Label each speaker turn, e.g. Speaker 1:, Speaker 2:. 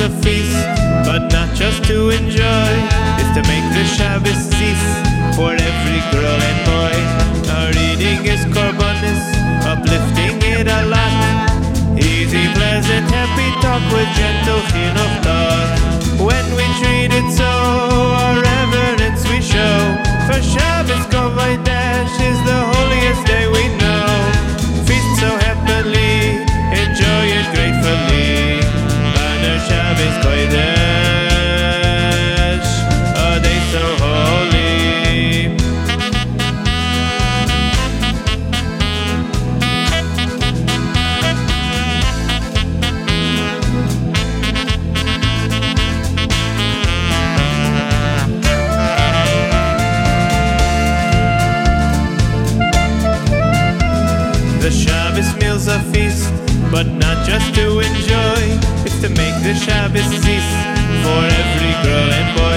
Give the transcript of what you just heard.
Speaker 1: a feast, but not just to enjoy, is to make the Shabbos cease for every girl and boy. Our eating is korbanis, uplifting it a lot. Easy, pleasant, happy talk with gentle chinuch. The Shabbos meal's a feast, but not just to enjoy, it's to make the Shabbos cease for every girl and boy.